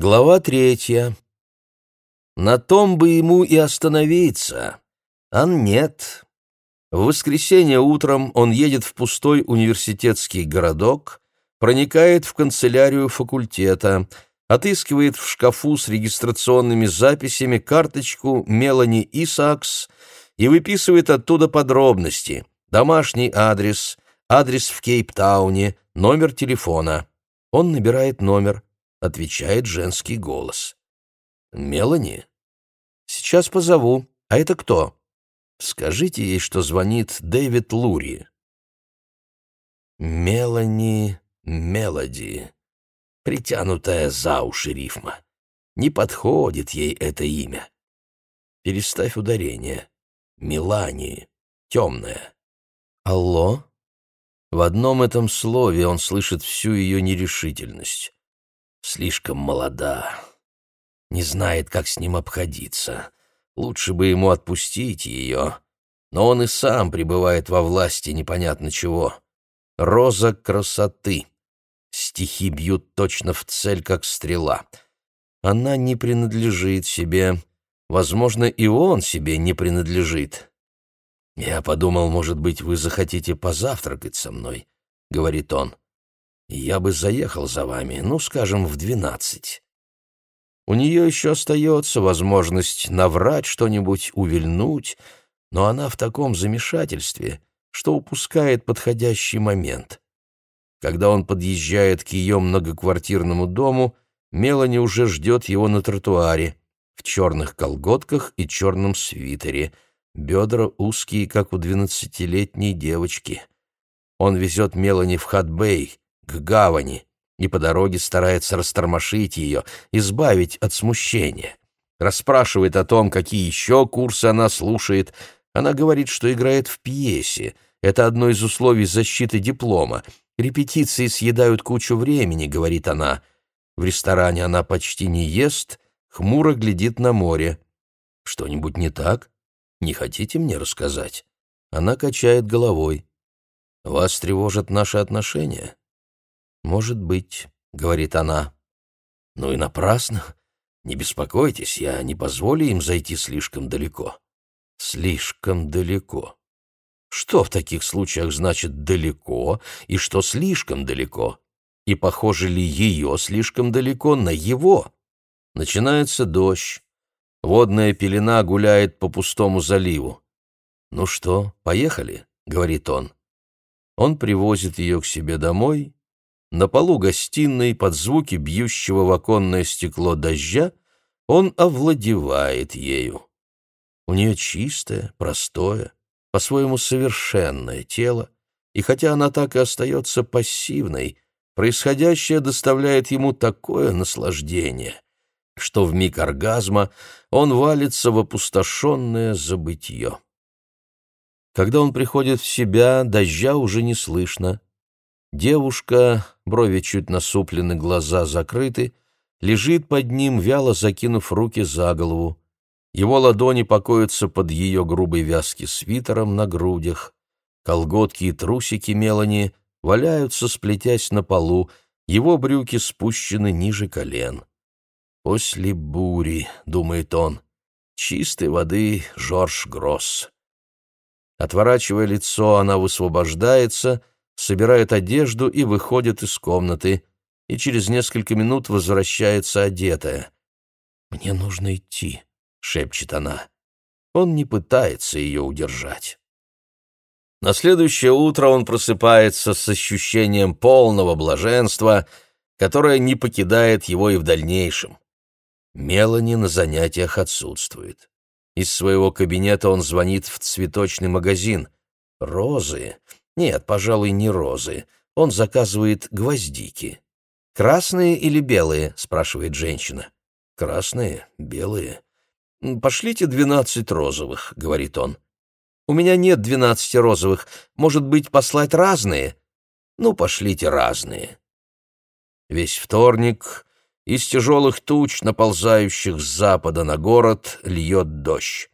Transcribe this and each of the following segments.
Глава третья. На том бы ему и остановиться, а нет. В воскресенье утром он едет в пустой университетский городок, проникает в канцелярию факультета, отыскивает в шкафу с регистрационными записями карточку Мелани Исаакс и выписывает оттуда подробности, домашний адрес, адрес в Кейптауне, номер телефона. Он набирает номер – отвечает женский голос. «Мелани?» «Сейчас позову. А это кто?» «Скажите ей, что звонит Дэвид Лури». «Мелани Мелоди». Притянутая за уши рифма. Не подходит ей это имя. Переставь ударение. Мелани. Темная. «Алло?» В одном этом слове он слышит всю ее нерешительность слишком молода, не знает, как с ним обходиться. Лучше бы ему отпустить ее, но он и сам пребывает во власти непонятно чего. Роза красоты. Стихи бьют точно в цель, как стрела. Она не принадлежит себе. Возможно, и он себе не принадлежит. «Я подумал, может быть, вы захотите позавтракать со мной», — говорит он. Я бы заехал за вами, ну, скажем, в двенадцать. У нее еще остается возможность наврать что-нибудь, увильнуть, но она в таком замешательстве, что упускает подходящий момент. Когда он подъезжает к ее многоквартирному дому, Мелани уже ждет его на тротуаре, в черных колготках и черном свитере, бедра узкие, как у двенадцатилетней девочки. Он везет Мелани в Хатбей, к гавани и по дороге старается растормошить ее, избавить от смущения. Расспрашивает о том, какие еще курсы она слушает. Она говорит, что играет в пьесе. Это одно из условий защиты диплома. Репетиции съедают кучу времени, говорит она. В ресторане она почти не ест, хмуро глядит на море. Что-нибудь не так? Не хотите мне рассказать? Она качает головой. Вас тревожат наши отношения? «Может быть», — говорит она. «Ну и напрасно. Не беспокойтесь, я не позволю им зайти слишком далеко». «Слишком далеко». Что в таких случаях значит «далеко» и что «слишком далеко»? И похоже ли ее слишком далеко на его? Начинается дождь. Водная пелена гуляет по пустому заливу. «Ну что, поехали?» — говорит он. Он привозит ее к себе домой на полу гостиной под звуки бьющего в оконное стекло дождя он овладевает ею. У нее чистое, простое, по-своему совершенное тело, и хотя она так и остается пассивной, происходящее доставляет ему такое наслаждение, что в миг оргазма он валится в опустошенное забытье. Когда он приходит в себя, дождя уже не слышно, Девушка, брови чуть насуплены, глаза закрыты, лежит под ним, вяло закинув руки за голову. Его ладони покоятся под ее грубой вязки свитером на грудях. Колготки и трусики Мелани валяются, сплетясь на полу, его брюки спущены ниже колен. «После бури», — думает он, — «чистой воды Жорж Гросс». Отворачивая лицо, она высвобождается — собирает одежду и выходит из комнаты, и через несколько минут возвращается одетая. «Мне нужно идти», — шепчет она. Он не пытается ее удержать. На следующее утро он просыпается с ощущением полного блаженства, которое не покидает его и в дальнейшем. Мелани на занятиях отсутствует. Из своего кабинета он звонит в цветочный магазин. Розы нет, пожалуй, не розы. Он заказывает гвоздики. «Красные или белые?» — спрашивает женщина. «Красные, белые». «Пошлите двенадцать розовых», — говорит он. «У меня нет двенадцати розовых. Может быть, послать разные?» «Ну, пошлите разные». Весь вторник из тяжелых туч, наползающих с запада на город, льет дождь.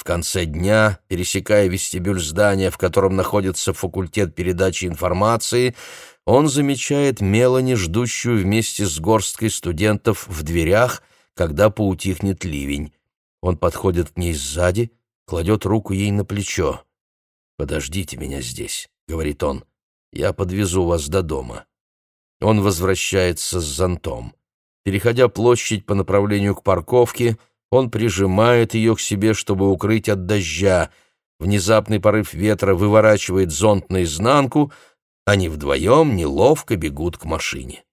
В конце дня, пересекая вестибюль здания, в котором находится факультет передачи информации, он замечает Мелани, ждущую вместе с горсткой студентов в дверях, когда поутихнет ливень. Он подходит к ней сзади, кладет руку ей на плечо. «Подождите меня здесь», — говорит он. «Я подвезу вас до дома». Он возвращается с зонтом. Переходя площадь по направлению к парковке, он прижимает ее к себе, чтобы укрыть от дождя. Внезапный порыв ветра выворачивает зонт наизнанку, они вдвоем неловко бегут к машине.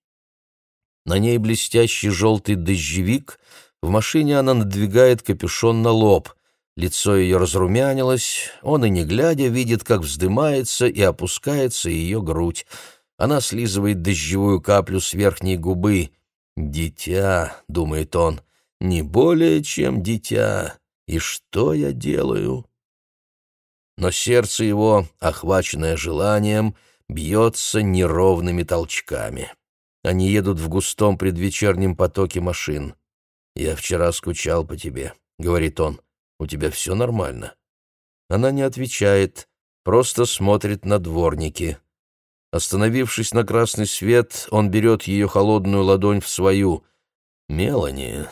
На ней блестящий желтый дождевик, в машине она надвигает капюшон на лоб. Лицо ее разрумянилось, он и не глядя видит, как вздымается и опускается ее грудь. Она слизывает дождевую каплю с верхней губы. «Дитя», — думает он, не более чем дитя. И что я делаю? Но сердце его, охваченное желанием, бьется неровными толчками. Они едут в густом предвечернем потоке машин. «Я вчера скучал по тебе», — говорит он. «У тебя все нормально?» Она не отвечает, просто смотрит на дворники. Остановившись на красный свет, он берет ее холодную ладонь в свою. «Мелани,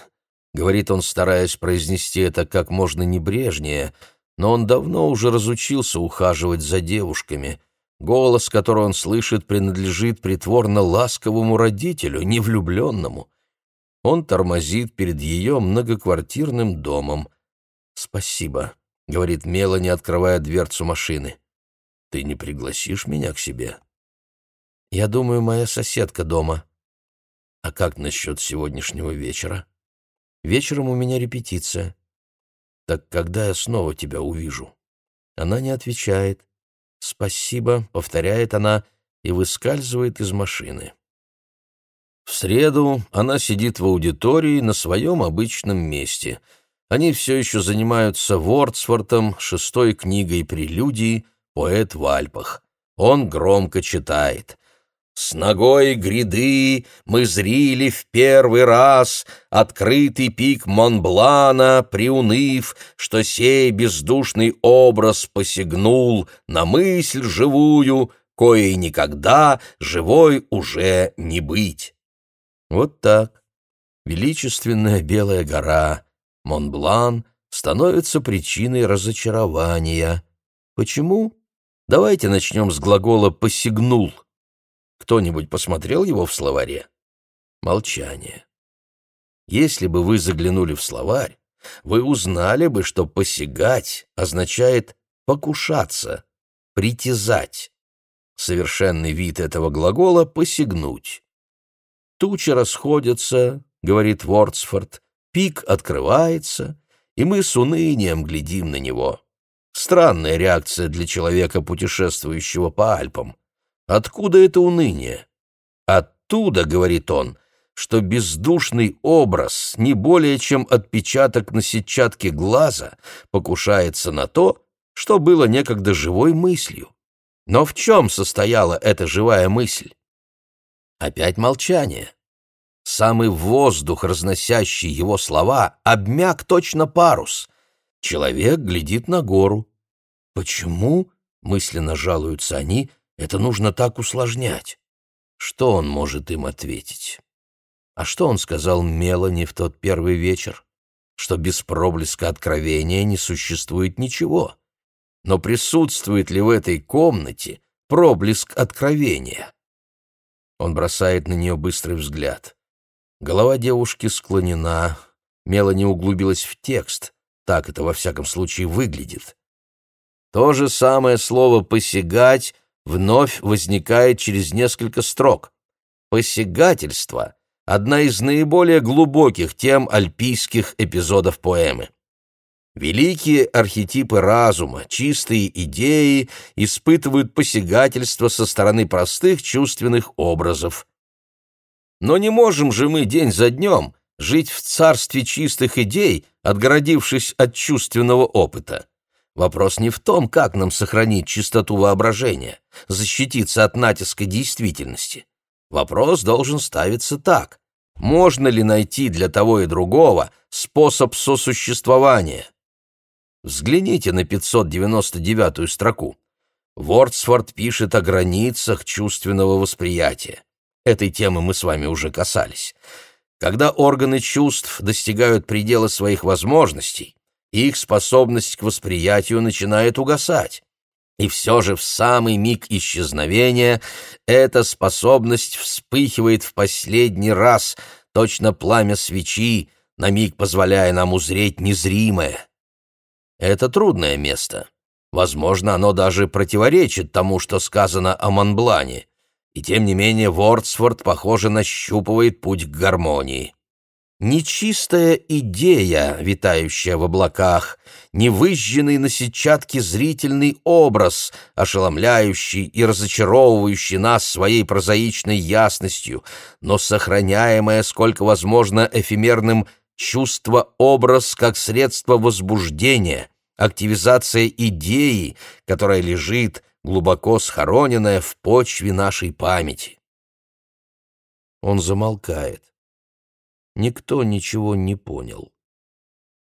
Говорит он, стараясь произнести это как можно небрежнее, но он давно уже разучился ухаживать за девушками. Голос, который он слышит, принадлежит притворно ласковому родителю, не влюбленному. Он тормозит перед ее многоквартирным домом. «Спасибо», — говорит Мелани, открывая дверцу машины. «Ты не пригласишь меня к себе?» «Я думаю, моя соседка дома». «А как насчет сегодняшнего вечера?» Вечером у меня репетиция. Так когда я снова тебя увижу? Она не отвечает. Спасибо, повторяет она и выскальзывает из машины. В среду она сидит в аудитории на своем обычном месте. Они все еще занимаются Вордсвортом, шестой книгой прелюдии «Поэт в Альпах». Он громко читает. С ногой гряды мы зрили в первый раз Открытый пик Монблана, приуныв, Что сей бездушный образ посягнул На мысль живую, коей никогда Живой уже не быть. Вот так. Величественная белая гора, Монблан, становится причиной разочарования. Почему? Давайте начнем с глагола «посягнул». Кто-нибудь посмотрел его в словаре? Молчание. Если бы вы заглянули в словарь, вы узнали бы, что «посягать» означает «покушаться», «притязать». Совершенный вид этого глагола — «посягнуть». «Тучи расходятся», — говорит Вордсфорд, «пик открывается, и мы с унынием глядим на него». Странная реакция для человека, путешествующего по Альпам. Откуда это уныние? Оттуда, говорит он, что бездушный образ, не более чем отпечаток на сетчатке глаза, покушается на то, что было некогда живой мыслью. Но в чем состояла эта живая мысль? Опять молчание. Самый воздух, разносящий его слова, обмяк точно парус. Человек глядит на гору. Почему, мысленно жалуются они, это нужно так усложнять. Что он может им ответить? А что он сказал Мелани в тот первый вечер? Что без проблеска откровения не существует ничего. Но присутствует ли в этой комнате проблеск откровения? Он бросает на нее быстрый взгляд. Голова девушки склонена, Мелани углубилась в текст, так это во всяком случае выглядит. То же самое слово «посягать» вновь возникает через несколько строк. Посягательство — одна из наиболее глубоких тем альпийских эпизодов поэмы. Великие архетипы разума, чистые идеи испытывают посягательство со стороны простых чувственных образов. Но не можем же мы день за днем жить в царстве чистых идей, отгородившись от чувственного опыта. Вопрос не в том, как нам сохранить чистоту воображения, защититься от натиска действительности. Вопрос должен ставиться так. Можно ли найти для того и другого способ сосуществования? Взгляните на 599-ю строку. Вордсворт пишет о границах чувственного восприятия. Этой темы мы с вами уже касались. Когда органы чувств достигают предела своих возможностей, их способность к восприятию начинает угасать. И все же в самый миг исчезновения эта способность вспыхивает в последний раз, точно пламя свечи, на миг позволяя нам узреть незримое. Это трудное место. Возможно, оно даже противоречит тому, что сказано о Монблане. И тем не менее Вордсворт, похоже, нащупывает путь к гармонии. Нечистая идея, витающая в облаках, невыжженный на сетчатке зрительный образ, ошеломляющий и разочаровывающий нас своей прозаичной ясностью, но сохраняемое, сколько возможно, эфемерным чувство-образ как средство возбуждения, активизация идеи, которая лежит, глубоко схороненная в почве нашей памяти. Он замолкает. Никто ничего не понял.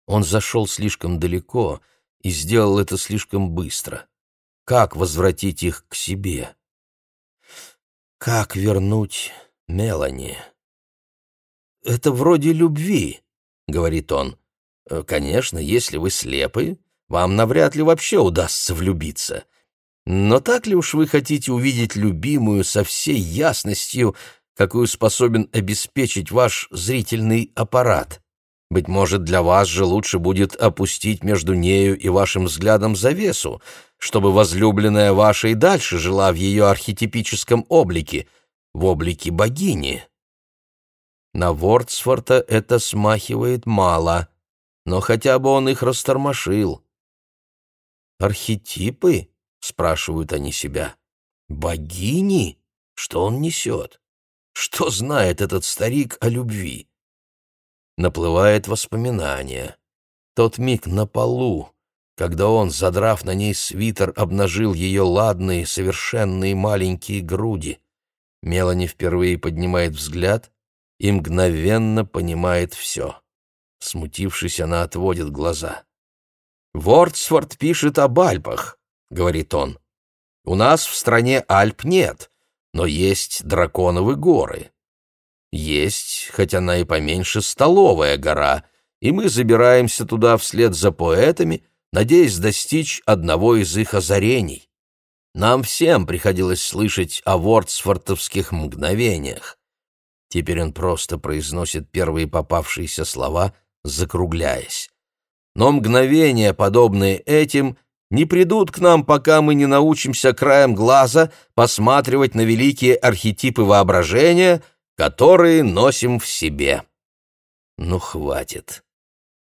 Он зашел слишком далеко и сделал это слишком быстро. Как возвратить их к себе? Как вернуть Мелани? Это вроде любви, говорит он. «Э, конечно, если вы слепы, вам навряд ли вообще удастся влюбиться. Но так ли уж вы хотите увидеть любимую со всей ясностью, какую способен обеспечить ваш зрительный аппарат? Быть может, для вас же лучше будет опустить между нею и вашим взглядом завесу, чтобы возлюбленная ваша и дальше жила в ее архетипическом облике, в облике богини. На Вордсфорта это смахивает мало, но хотя бы он их растормошил. «Архетипы?» — спрашивают они себя. «Богини? Что он несет? Что знает этот старик о любви?» наплывает воспоминание. Тот миг на полу, когда он, задрав на ней свитер, обнажил ее ладные, совершенные маленькие груди. Мелани впервые поднимает взгляд и мгновенно понимает все. Смутившись, она отводит глаза. «Вордсворт пишет об Альпах», — говорит он. «У нас в стране Альп нет, но есть драконовы горы. Есть, хоть она и поменьше, столовая гора, и мы забираемся туда вслед за поэтами, надеясь достичь одного из их озарений. Нам всем приходилось слышать о вордсфортовских мгновениях. Теперь он просто произносит первые попавшиеся слова, закругляясь. Но мгновения, подобные этим, не придут к нам, пока мы не научимся краем глаза посматривать на великие архетипы воображения — которые носим в себе. Ну, хватит.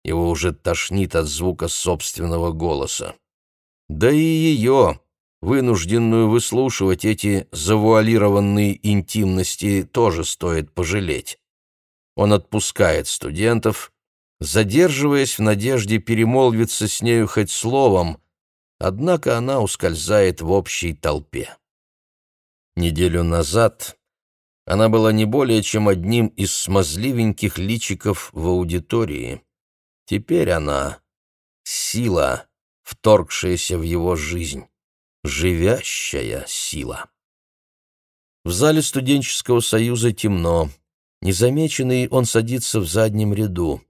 Его уже тошнит от звука собственного голоса. Да и ее, вынужденную выслушивать эти завуалированные интимности, тоже стоит пожалеть. Он отпускает студентов, задерживаясь в надежде перемолвиться с нею хоть словом, однако она ускользает в общей толпе. Неделю назад она была не более чем одним из смазливеньких личиков в аудитории. Теперь она — сила, вторгшаяся в его жизнь, живящая сила. В зале студенческого союза темно. Незамеченный он садится в заднем ряду.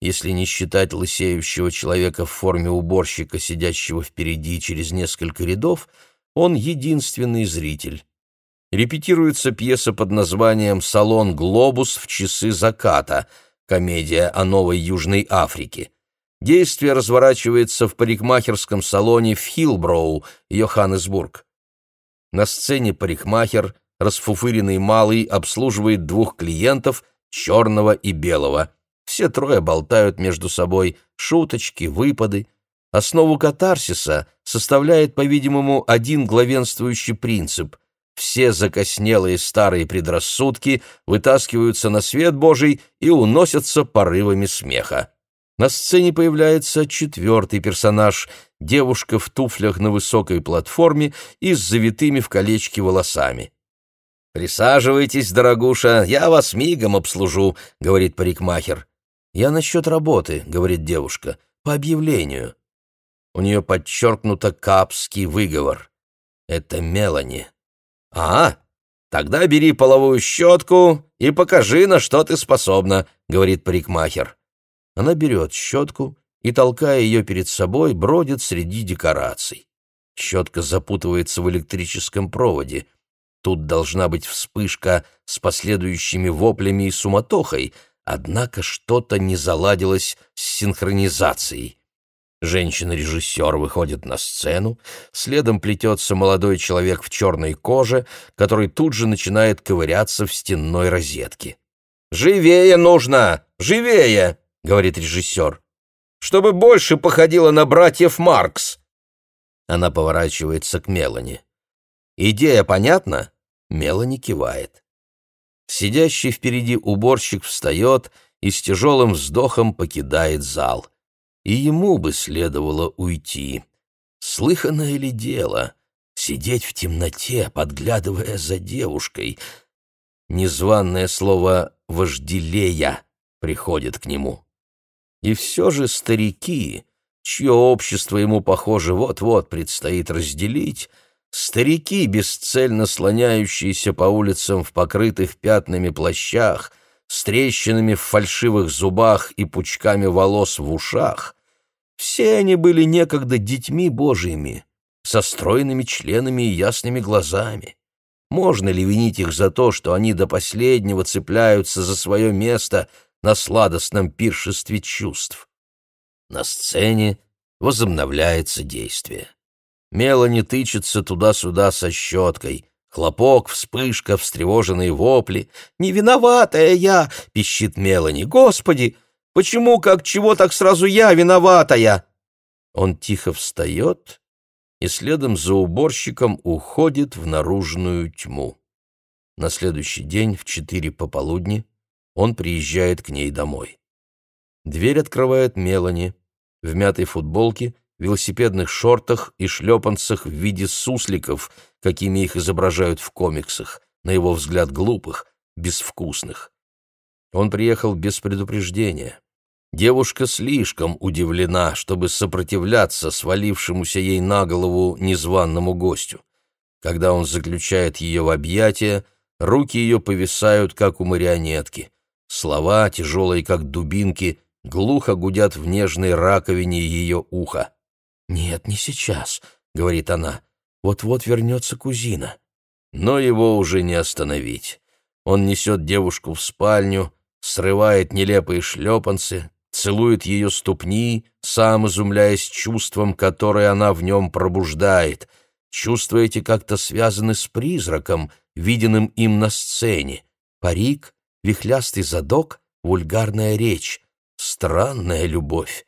Если не считать лысеющего человека в форме уборщика, сидящего впереди через несколько рядов, он единственный зритель репетируется пьеса под названием «Салон Глобус в часы заката», комедия о Новой Южной Африке. Действие разворачивается в парикмахерском салоне в Хилброу, Йоханнесбург. На сцене парикмахер, расфуфыренный малый, обслуживает двух клиентов, черного и белого. Все трое болтают между собой, шуточки, выпады. Основу катарсиса составляет, по-видимому, один главенствующий принцип — все закоснелые старые предрассудки вытаскиваются на свет Божий и уносятся порывами смеха. На сцене появляется четвертый персонаж — девушка в туфлях на высокой платформе и с завитыми в колечки волосами. «Присаживайтесь, дорогуша, я вас мигом обслужу», — говорит парикмахер. «Я насчет работы», — говорит девушка, — «по объявлению». У нее подчеркнуто капский выговор. Это Мелани. «А, тогда бери половую щетку и покажи, на что ты способна», — говорит парикмахер. Она берет щетку и, толкая ее перед собой, бродит среди декораций. Щетка запутывается в электрическом проводе. Тут должна быть вспышка с последующими воплями и суматохой, однако что-то не заладилось с синхронизацией. Женщина-режиссер выходит на сцену, следом плетется молодой человек в черной коже, который тут же начинает ковыряться в стенной розетке. «Живее нужно! Живее!» — говорит режиссер. «Чтобы больше походило на братьев Маркс!» Она поворачивается к Мелани. «Идея понятна?» Мелани кивает. Сидящий впереди уборщик встает и с тяжелым вздохом покидает зал и ему бы следовало уйти. Слыханное ли дело — сидеть в темноте, подглядывая за девушкой? Незваное слово «вожделея» приходит к нему. И все же старики, чье общество ему, похоже, вот-вот предстоит разделить, старики, бесцельно слоняющиеся по улицам в покрытых пятнами плащах, с трещинами в фальшивых зубах и пучками волос в ушах, все они были некогда детьми божьими, со стройными членами и ясными глазами. Можно ли винить их за то, что они до последнего цепляются за свое место на сладостном пиршестве чувств? На сцене возобновляется действие. Мелани тычется туда-сюда со щеткой. Хлопок, вспышка, встревоженные вопли. «Не виноватая я!» — пищит Мелани. «Господи, Почему, как чего, так сразу я виноватая?» Он тихо встает и следом за уборщиком уходит в наружную тьму. На следующий день в четыре пополудни он приезжает к ней домой. Дверь открывает Мелани в мятой футболке, велосипедных шортах и шлепанцах в виде сусликов, какими их изображают в комиксах, на его взгляд глупых, безвкусных. Он приехал без предупреждения. Девушка слишком удивлена, чтобы сопротивляться свалившемуся ей на голову незваному гостю. Когда он заключает ее в объятия, руки ее повисают, как у марионетки. Слова, тяжелые, как дубинки, глухо гудят в нежной раковине ее уха. «Нет, не сейчас», — говорит она, — «вот-вот вернется кузина». Но его уже не остановить. Он несет девушку в спальню, срывает нелепые шлепанцы, целует ее ступни, сам изумляясь чувством, которое она в нем пробуждает. Чувства эти как-то связаны с призраком, виденным им на сцене. Парик, вихлястый задок, вульгарная речь. Странная любовь.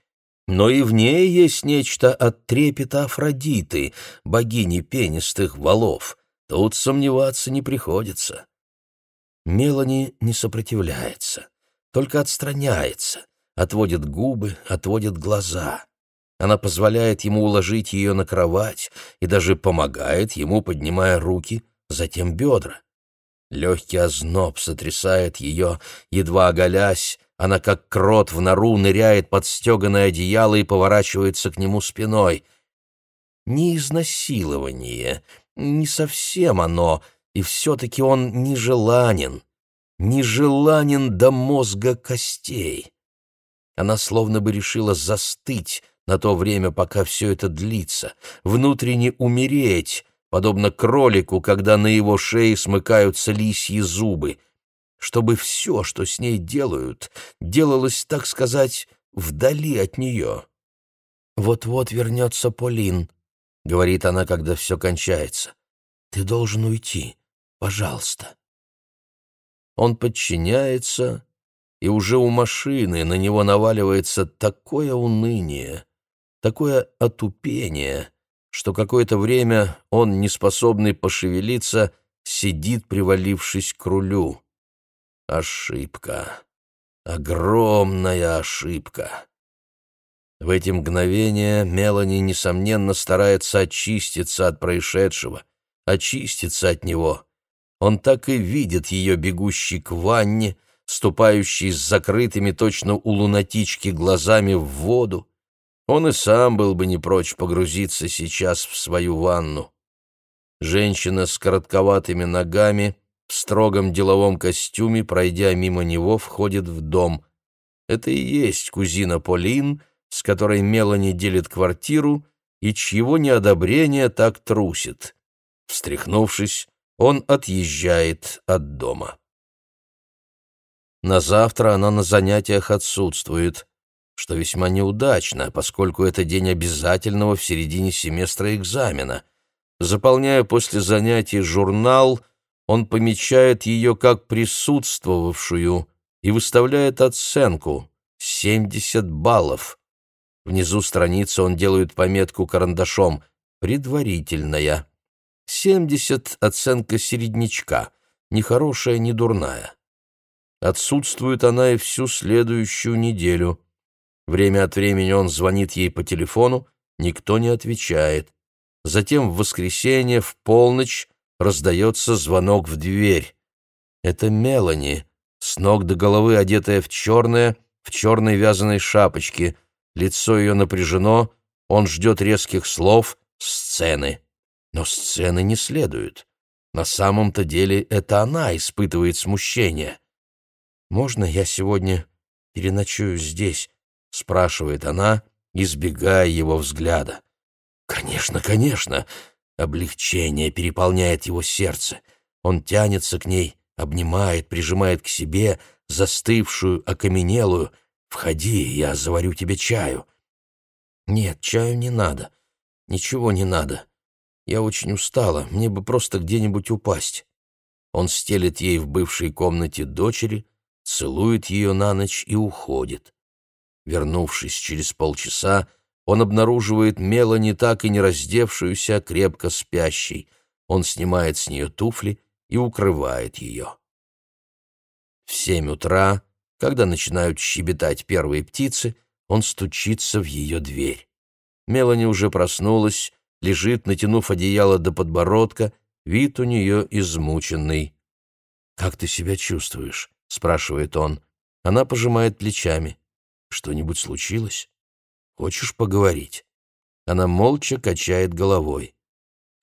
Но и в ней есть нечто от трепета Афродиты, богини пенистых валов. Тут сомневаться не приходится. Мелани не сопротивляется, только отстраняется, отводит губы, отводит глаза. Она позволяет ему уложить ее на кровать и даже помогает ему, поднимая руки, затем бедра. Легкий озноб сотрясает ее, едва оголясь, она, как крот в нору, ныряет под стеганое одеяло и поворачивается к нему спиной. Не изнасилование, не совсем оно, и все-таки он нежеланен, нежеланен до мозга костей. Она словно бы решила застыть на то время, пока все это длится, внутренне умереть, подобно кролику, когда на его шее смыкаются лисьи зубы, чтобы все, что с ней делают, делалось, так сказать, вдали от нее. «Вот-вот вернется Полин», — говорит она, когда все кончается. «Ты должен уйти. Пожалуйста». Он подчиняется и уже у машины на него наваливается такое уныние, такое отупение, что какое-то время он, неспособный пошевелиться, сидит, привалившись к рулю. Ошибка. Огромная ошибка. В эти мгновения Мелани, несомненно, старается очиститься от происшедшего, очиститься от него. Он так и видит ее бегущей к ванне, ступающий с закрытыми точно у лунатички глазами в воду. Он и сам был бы не прочь погрузиться сейчас в свою ванну. Женщина с коротковатыми ногами в строгом деловом костюме, пройдя мимо него, входит в дом. Это и есть кузина Полин, с которой Мелани делит квартиру и чьего неодобрения так трусит. Встряхнувшись, он отъезжает от дома. На завтра она на занятиях отсутствует, что весьма неудачно, поскольку это день обязательного в середине семестра экзамена. Заполняя после занятий журнал, он помечает ее как присутствовавшую и выставляет оценку — 70 баллов. Внизу страницы он делает пометку карандашом «Предварительная». 70 — оценка середнячка, ни хорошая, ни дурная. Отсутствует она и всю следующую неделю. Время от времени он звонит ей по телефону, никто не отвечает. Затем в воскресенье в полночь раздается звонок в дверь. Это Мелани, с ног до головы одетая в черное, в черной вязаной шапочке. Лицо ее напряжено, он ждет резких слов, сцены. Но сцены не следует. На самом-то деле это она испытывает смущение. «Можно я сегодня переночую здесь?» — спрашивает она, избегая его взгляда. «Конечно, конечно!» Облегчение переполняет его сердце. Он тянется к ней, обнимает, прижимает к себе, застывшую, окаменелую. «Входи, я заварю тебе чаю». «Нет, чаю не надо. Ничего не надо. Я очень устала, мне бы просто где-нибудь упасть». Он стелет ей в бывшей комнате дочери, целует ее на ночь и уходит. Вернувшись через полчаса, он обнаруживает Мелани так и не раздевшуюся, крепко спящей. Он снимает с нее туфли и укрывает ее. В семь утра, когда начинают щебетать первые птицы, он стучится в ее дверь. Мелани уже проснулась, лежит, натянув одеяло до подбородка, вид у нее измученный. «Как ты себя чувствуешь?» — спрашивает он. Она пожимает плечами. «Что-нибудь случилось? Хочешь поговорить?» Она молча качает головой.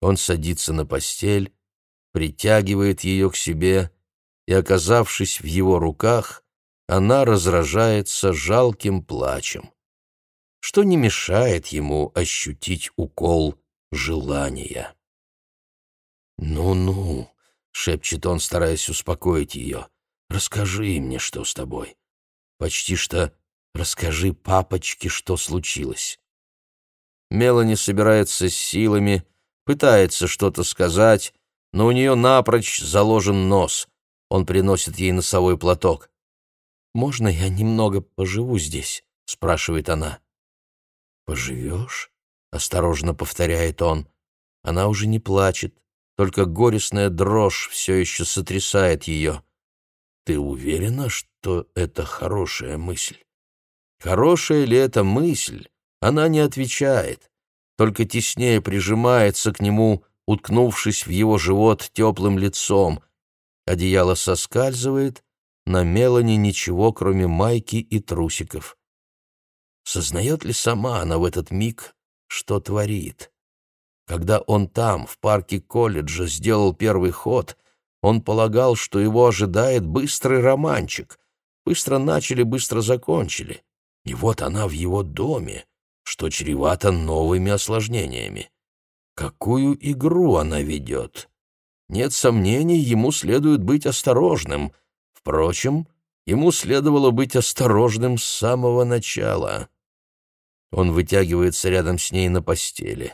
Он садится на постель, притягивает ее к себе, и, оказавшись в его руках, она разражается жалким плачем, что не мешает ему ощутить укол желания. «Ну-ну», — шепчет он, стараясь успокоить ее, Расскажи мне, что с тобой. Почти что расскажи папочке, что случилось. Мелани собирается с силами, пытается что-то сказать, но у нее напрочь заложен нос. Он приносит ей носовой платок. «Можно я немного поживу здесь?» — спрашивает она. «Поживешь?» — осторожно повторяет он. Она уже не плачет, только горестная дрожь все еще сотрясает ее. Ты уверена, что это хорошая мысль? Хорошая ли это мысль? Она не отвечает, только теснее прижимается к нему, уткнувшись в его живот теплым лицом. Одеяло соскальзывает, на Мелани ничего, кроме майки и трусиков. Сознает ли сама она в этот миг, что творит? Когда он там, в парке колледжа, сделал первый ход — он полагал, что его ожидает быстрый романчик. Быстро начали, быстро закончили. И вот она в его доме, что чревато новыми осложнениями. Какую игру она ведет? Нет сомнений, ему следует быть осторожным. Впрочем, ему следовало быть осторожным с самого начала. Он вытягивается рядом с ней на постели.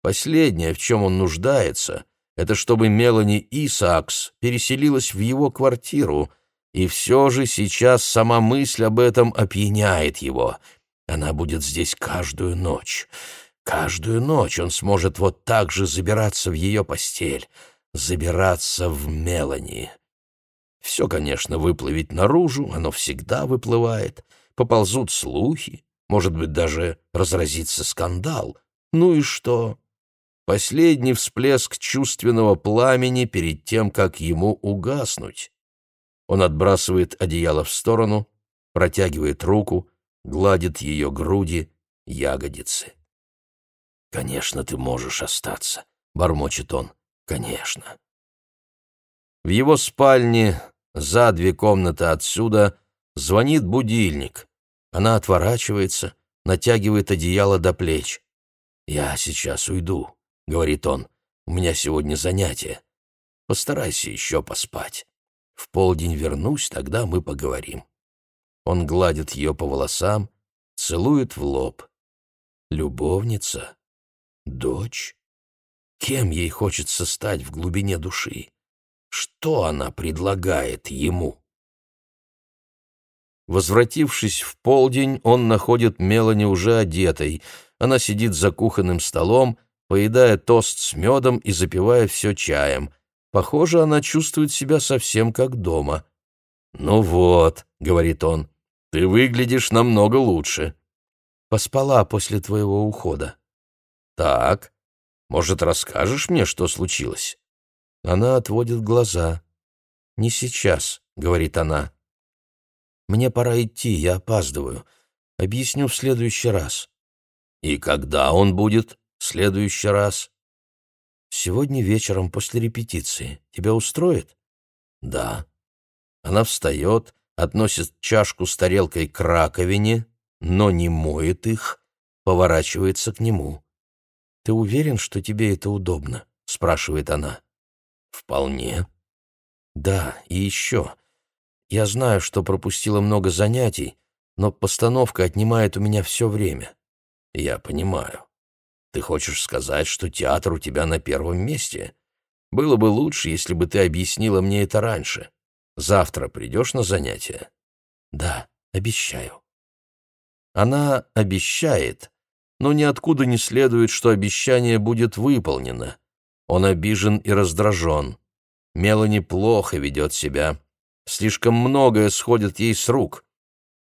Последнее, в чем он нуждается, это чтобы Мелани Исаакс переселилась в его квартиру, и все же сейчас сама мысль об этом опьяняет его. Она будет здесь каждую ночь. Каждую ночь он сможет вот так же забираться в ее постель, забираться в Мелани. Все, конечно, выплывет наружу, оно всегда выплывает. Поползут слухи, может быть, даже разразится скандал. Ну и что? Последний всплеск чувственного пламени перед тем, как ему угаснуть. Он отбрасывает одеяло в сторону, протягивает руку, гладит ее груди, ягодицы. «Конечно, ты можешь остаться», — бормочет он. «Конечно». В его спальне, за две комнаты отсюда, звонит будильник. Она отворачивается, натягивает одеяло до плеч. «Я сейчас уйду», — говорит он. «У меня сегодня занятие. Постарайся еще поспать. В полдень вернусь, тогда мы поговорим». Он гладит ее по волосам, целует в лоб. Любовница? Дочь? Кем ей хочется стать в глубине души? Что она предлагает ему? Возвратившись в полдень, он находит Мелани уже одетой. Она сидит за кухонным столом, поедая тост с медом и запивая все чаем. Похоже, она чувствует себя совсем как дома. «Ну вот», — говорит он, — «ты выглядишь намного лучше». «Поспала после твоего ухода». «Так, может, расскажешь мне, что случилось?» Она отводит глаза. «Не сейчас», — говорит она. «Мне пора идти, я опаздываю. Объясню в следующий раз». «И когда он будет в следующий раз?» «Сегодня вечером после репетиции. Тебя устроит?» «Да». Она встает, относит чашку с тарелкой к раковине, но не моет их, поворачивается к нему. «Ты уверен, что тебе это удобно?» — спрашивает она. «Вполне». «Да, и еще. Я знаю, что пропустила много занятий, но постановка отнимает у меня все время». «Я понимаю. Ты хочешь сказать, что театр у тебя на первом месте? Было бы лучше, если бы ты объяснила мне это раньше. Завтра придешь на занятия?» «Да, обещаю». Она обещает, но ниоткуда не следует, что обещание будет выполнено. Он обижен и раздражен. Мелани плохо ведет себя. Слишком многое сходит ей с рук.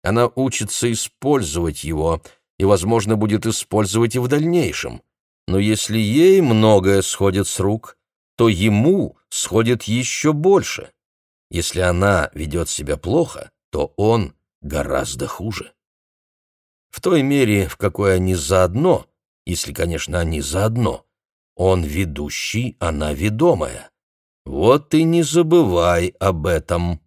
Она учится использовать его и, возможно, будет использовать и в дальнейшем. Но если ей многое сходит с рук, то ему сходит еще больше. Если она ведет себя плохо, то он гораздо хуже. В той мере, в какой они заодно, если, конечно, они заодно, он ведущий, она ведомая. Вот и не забывай об этом.